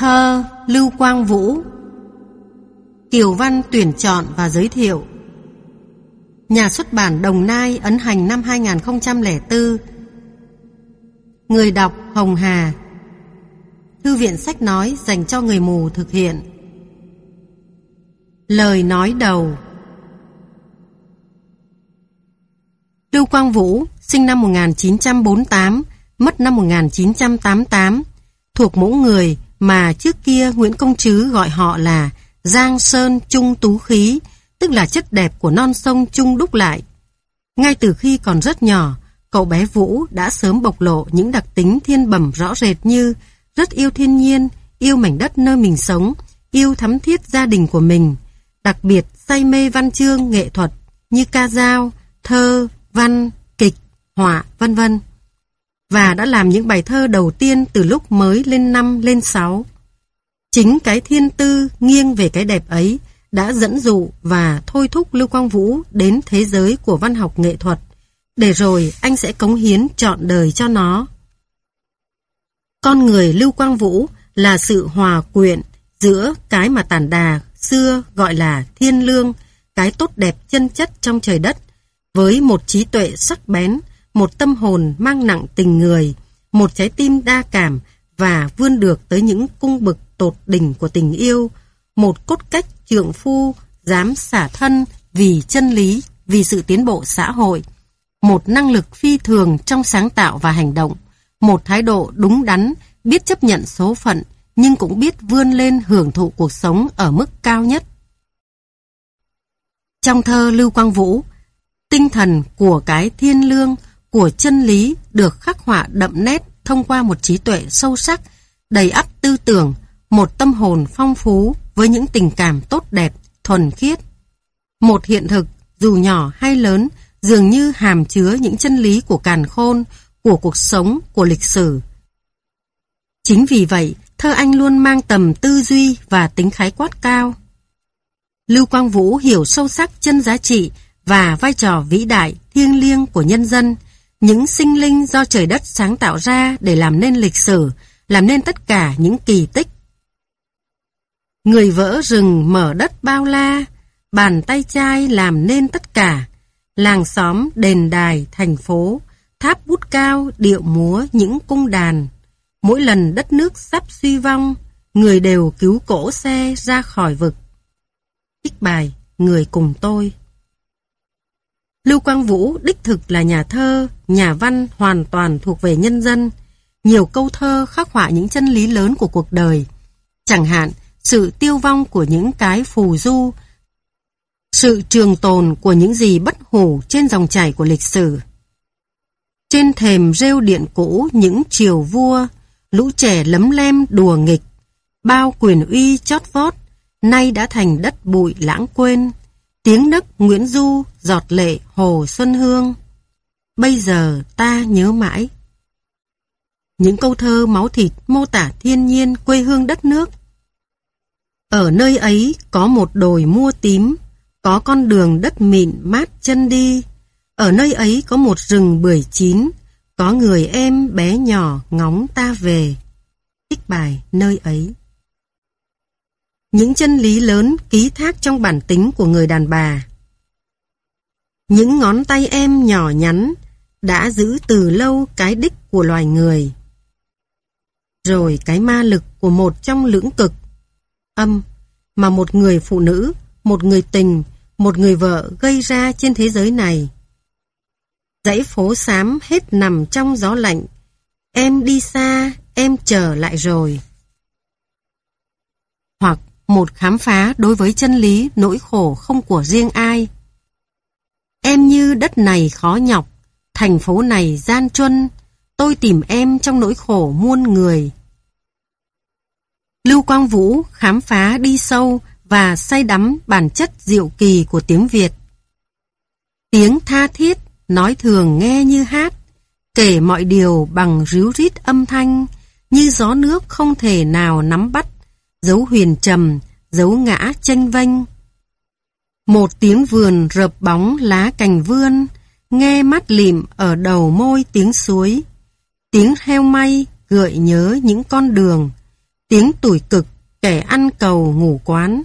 Thơ Lưu Quang Vũ. Kiều Văn tuyển chọn và giới thiệu. Nhà xuất bản Đồng Nai ấn hành năm 2004 Người đọc Hồng Hà. Thư viện sách nói dành cho người mù thực hiện. Lời nói đầu. Lưu Quang Vũ sinh năm 1948 mất năm 1988 thuộc mẫu người mà trước kia Nguyễn Công Trứ gọi họ là Giang Sơn Trung Tú Khí, tức là chất đẹp của non sông Trung đúc lại. Ngay từ khi còn rất nhỏ, cậu bé Vũ đã sớm bộc lộ những đặc tính thiên bẩm rõ rệt như rất yêu thiên nhiên, yêu mảnh đất nơi mình sống, yêu thắm thiết gia đình của mình, đặc biệt say mê văn chương, nghệ thuật như ca dao, thơ, văn, kịch, họa, vân vân và đã làm những bài thơ đầu tiên từ lúc mới lên năm lên sáu. Chính cái thiên tư nghiêng về cái đẹp ấy đã dẫn dụ và thôi thúc Lưu Quang Vũ đến thế giới của văn học nghệ thuật, để rồi anh sẽ cống hiến trọn đời cho nó. Con người Lưu Quang Vũ là sự hòa quyện giữa cái mà tản đà xưa gọi là thiên lương, cái tốt đẹp chân chất trong trời đất, với một trí tuệ sắc bén, một tâm hồn mang nặng tình người, một trái tim đa cảm và vươn được tới những cung bực tột đỉnh của tình yêu, một cốt cách trượng phu dám xả thân vì chân lý, vì sự tiến bộ xã hội, một năng lực phi thường trong sáng tạo và hành động, một thái độ đúng đắn, biết chấp nhận số phận, nhưng cũng biết vươn lên hưởng thụ cuộc sống ở mức cao nhất. Trong thơ Lưu Quang Vũ, tinh thần của cái thiên lương của chân lý được khắc họa đậm nét thông qua một trí tuệ sâu sắc, đầy ắp tư tưởng, một tâm hồn phong phú với những tình cảm tốt đẹp, thuần khiết. Một hiện thực, dù nhỏ hay lớn, dường như hàm chứa những chân lý của càn khôn, của cuộc sống, của lịch sử. Chính vì vậy, thơ anh luôn mang tầm tư duy và tính khái quát cao. Lưu Quang Vũ hiểu sâu sắc chân giá trị và vai trò vĩ đại, thiêng liêng của nhân dân, những sinh linh do trời đất sáng tạo ra để làm nên lịch sử, làm nên tất cả những kỳ tích. Người vỡ rừng mở đất bao la, bàn tay chai làm nên tất cả, làng xóm, đền đài, thành phố, tháp bút cao, điệu múa, những cung đàn. Mỗi lần đất nước sắp suy vong, người đều cứu cổ xe ra khỏi vực. Trích bài, người cùng tôi. Lưu Quang Vũ đích thực là nhà thơ, nhà văn hoàn toàn thuộc về nhân dân. Nhiều câu thơ khắc họa những chân lý lớn của cuộc đời. Chẳng hạn, sự tiêu vong của những cái phù du, sự trường tồn của những gì bất hủ trên dòng chảy của lịch sử. Trên thềm rêu điện cũ những triều vua, lũ trẻ lấm lem đùa nghịch, bao quyền uy chót vót, nay đã thành đất bụi lãng quên tiếng nấc Nguyễn Du, giọt lệ Hồ Xuân Hương. Bây giờ ta nhớ mãi. Những câu thơ máu thịt mô tả thiên nhiên quê hương đất nước. Ở nơi ấy có một đồi mua tím, có con đường đất mịn mát chân đi. Ở nơi ấy có một rừng bưởi chín, có người em bé nhỏ ngóng ta về. Thích bài nơi ấy. Những chân lý lớn ký thác trong bản tính của người đàn bà. Những ngón tay em nhỏ nhắn đã giữ từ lâu cái đích của loài người. Rồi cái ma lực của một trong lưỡng cực, âm, mà một người phụ nữ, một người tình, một người vợ gây ra trên thế giới này. Dãy phố xám hết nằm trong gió lạnh, em đi xa, em trở lại rồi. Hoặc một khám phá đối với chân lý nỗi khổ không của riêng ai. Em như đất này khó nhọc, thành phố này gian truân, tôi tìm em trong nỗi khổ muôn người. Lưu Quang Vũ khám phá đi sâu và say đắm bản chất diệu kỳ của tiếng Việt. Tiếng tha thiết, nói thường nghe như hát, kể mọi điều bằng ríu rít âm thanh, như gió nước không thể nào nắm bắt dấu huyền trầm, dấu ngã chênh vênh. Một tiếng vườn rợp bóng lá cành vươn, nghe mắt lịm ở đầu môi tiếng suối. Tiếng heo may gợi nhớ những con đường, tiếng tuổi cực, kẻ ăn cầu ngủ quán.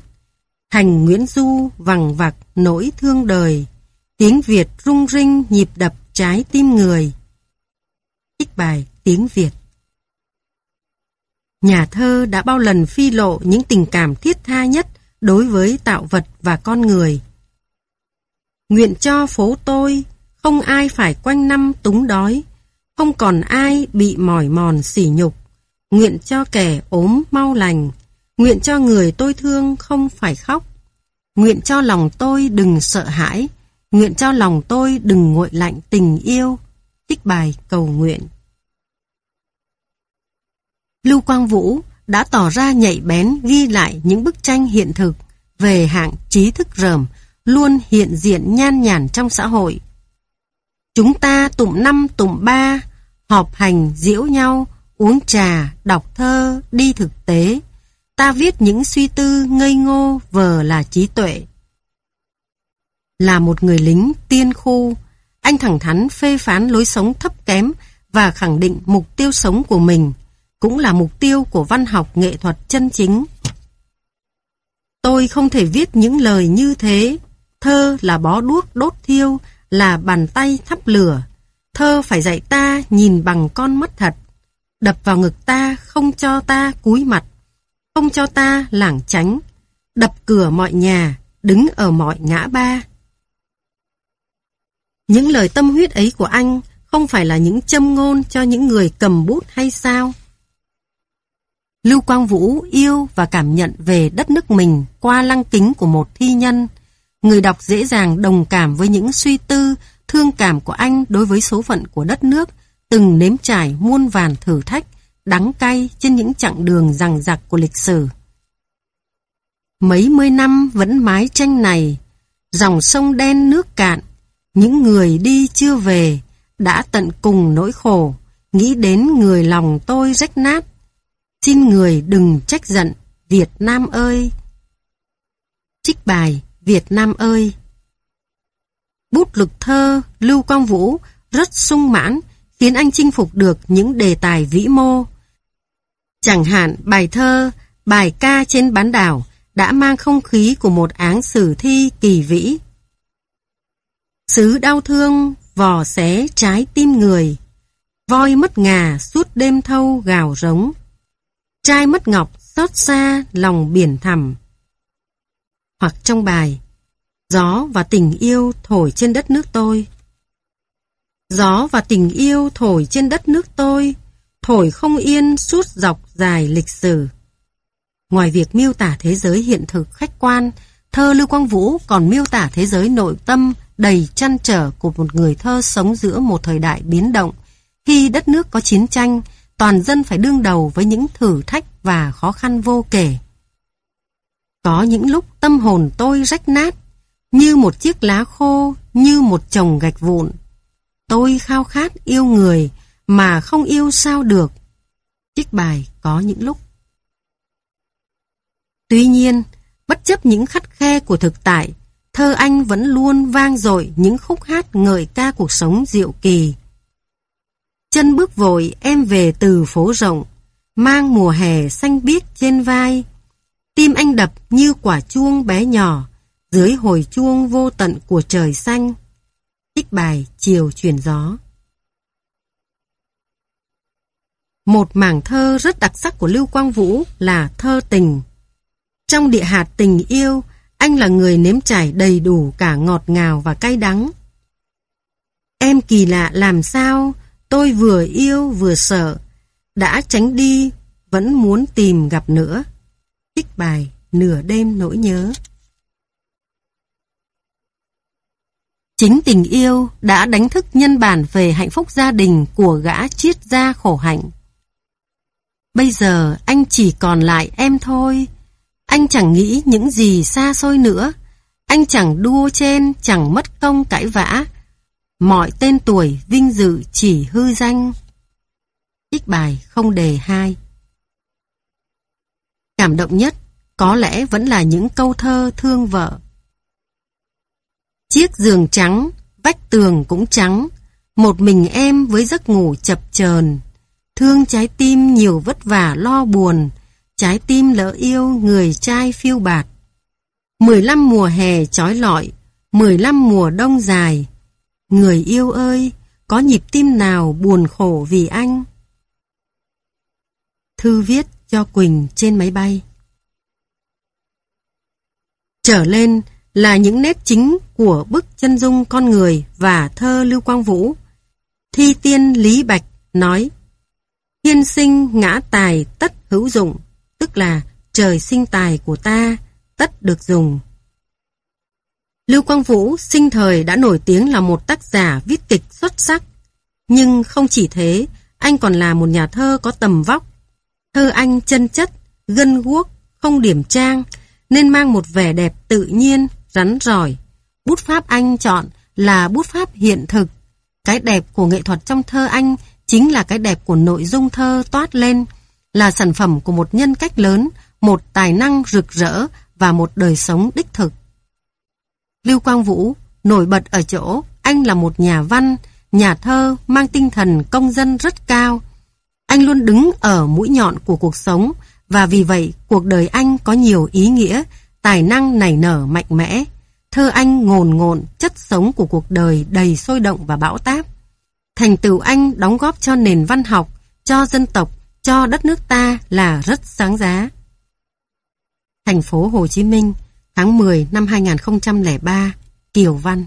Thành Nguyễn Du vằng vặc nỗi thương đời, tiếng Việt rung rinh nhịp đập trái tim người. Trích bài tiếng Việt Nhà thơ đã bao lần phi lộ những tình cảm thiết tha nhất đối với tạo vật và con người. Nguyện cho phố tôi, không ai phải quanh năm túng đói, không còn ai bị mỏi mòn sỉ nhục. Nguyện cho kẻ ốm mau lành, nguyện cho người tôi thương không phải khóc. Nguyện cho lòng tôi đừng sợ hãi, nguyện cho lòng tôi đừng nguội lạnh tình yêu. Tích bài cầu nguyện. Lưu Quang Vũ đã tỏ ra nhạy bén ghi lại những bức tranh hiện thực về hạng trí thức rờm luôn hiện diện nhan nhản trong xã hội. Chúng ta tụng năm tụng ba, họp hành diễu nhau, uống trà, đọc thơ, đi thực tế. Ta viết những suy tư ngây ngô vờ là trí tuệ. Là một người lính tiên khu, anh thẳng thắn phê phán lối sống thấp kém và khẳng định mục tiêu sống của mình cũng là mục tiêu của văn học nghệ thuật chân chính. Tôi không thể viết những lời như thế. Thơ là bó đuốc đốt thiêu, là bàn tay thắp lửa. Thơ phải dạy ta nhìn bằng con mắt thật. Đập vào ngực ta, không cho ta cúi mặt. Không cho ta lảng tránh. Đập cửa mọi nhà, đứng ở mọi ngã ba. Những lời tâm huyết ấy của anh không phải là những châm ngôn cho những người cầm bút hay sao? Lưu Quang Vũ yêu và cảm nhận về đất nước mình qua lăng kính của một thi nhân. Người đọc dễ dàng đồng cảm với những suy tư, thương cảm của anh đối với số phận của đất nước, từng nếm trải muôn vàn thử thách, đắng cay trên những chặng đường rằng rạc của lịch sử. Mấy mươi năm vẫn mái tranh này, dòng sông đen nước cạn, những người đi chưa về, đã tận cùng nỗi khổ, nghĩ đến người lòng tôi rách nát, Xin người đừng trách giận, Việt Nam ơi! Trích bài Việt Nam ơi! Bút lực thơ Lưu Quang Vũ rất sung mãn, khiến anh chinh phục được những đề tài vĩ mô. Chẳng hạn bài thơ, bài ca trên bán đảo đã mang không khí của một áng sử thi kỳ vĩ. Sứ đau thương, vò xé trái tim người, voi mất ngà suốt đêm thâu gào rống. Trai mất ngọc xót xa lòng biển thẳm. Hoặc trong bài Gió và tình yêu thổi trên đất nước tôi. Gió và tình yêu thổi trên đất nước tôi, thổi không yên suốt dọc dài lịch sử. Ngoài việc miêu tả thế giới hiện thực khách quan, thơ Lưu Quang Vũ còn miêu tả thế giới nội tâm đầy chăn trở của một người thơ sống giữa một thời đại biến động, khi đất nước có chiến tranh, toàn dân phải đương đầu với những thử thách và khó khăn vô kể. Có những lúc tâm hồn tôi rách nát, như một chiếc lá khô, như một chồng gạch vụn. Tôi khao khát yêu người, mà không yêu sao được. Trích bài có những lúc. Tuy nhiên, bất chấp những khắt khe của thực tại, thơ anh vẫn luôn vang dội những khúc hát ngợi ca cuộc sống diệu kỳ. Chân bước vội em về từ phố rộng, mang mùa hè xanh biếc trên vai. Tim anh đập như quả chuông bé nhỏ, dưới hồi chuông vô tận của trời xanh. Trích bài Chiều truyền gió. Một mảng thơ rất đặc sắc của Lưu Quang Vũ là thơ tình. Trong địa hạt tình yêu, anh là người nếm trải đầy đủ cả ngọt ngào và cay đắng. Em kỳ lạ làm sao, Tôi vừa yêu vừa sợ, đã tránh đi, vẫn muốn tìm gặp nữa. Trích bài Nửa đêm nỗi nhớ. Chính tình yêu đã đánh thức nhân bản về hạnh phúc gia đình của gã chiết gia khổ hạnh. Bây giờ anh chỉ còn lại em thôi. Anh chẳng nghĩ những gì xa xôi nữa. Anh chẳng đua trên, chẳng mất công cãi vã, Mọi tên tuổi vinh dự chỉ hư danh. Trích bài không đề hai. Cảm động nhất có lẽ vẫn là những câu thơ thương vợ. Chiếc giường trắng, vách tường cũng trắng, một mình em với giấc ngủ chập chờn, thương trái tim nhiều vất vả lo buồn, trái tim lỡ yêu người trai phiêu bạt. 15 mùa hè trói lọi, 15 mùa đông dài. Người yêu ơi, có nhịp tim nào buồn khổ vì anh? Thư viết cho Quỳnh trên máy bay. Trở lên là những nét chính của bức chân dung con người và thơ Lưu Quang Vũ. Thi tiên Lý Bạch nói Thiên sinh ngã tài tất hữu dụng, tức là trời sinh tài của ta, tất được dùng. Lưu Quang Vũ sinh thời đã nổi tiếng là một tác giả viết kịch xuất sắc. Nhưng không chỉ thế, anh còn là một nhà thơ có tầm vóc. Thơ anh chân chất, gân guốc, không điểm trang, nên mang một vẻ đẹp tự nhiên, rắn rỏi. Bút pháp anh chọn là bút pháp hiện thực. Cái đẹp của nghệ thuật trong thơ anh chính là cái đẹp của nội dung thơ toát lên, là sản phẩm của một nhân cách lớn, một tài năng rực rỡ và một đời sống đích thực. Lưu Quang Vũ nổi bật ở chỗ anh là một nhà văn, nhà thơ mang tinh thần công dân rất cao. Anh luôn đứng ở mũi nhọn của cuộc sống và vì vậy cuộc đời anh có nhiều ý nghĩa, tài năng nảy nở mạnh mẽ. Thơ anh ngồn ngộn, chất sống của cuộc đời đầy sôi động và bão táp. Thành tựu anh đóng góp cho nền văn học, cho dân tộc, cho đất nước ta là rất sáng giá. Thành phố Hồ Chí Minh, tháng 10 năm 2003, Kiều Văn.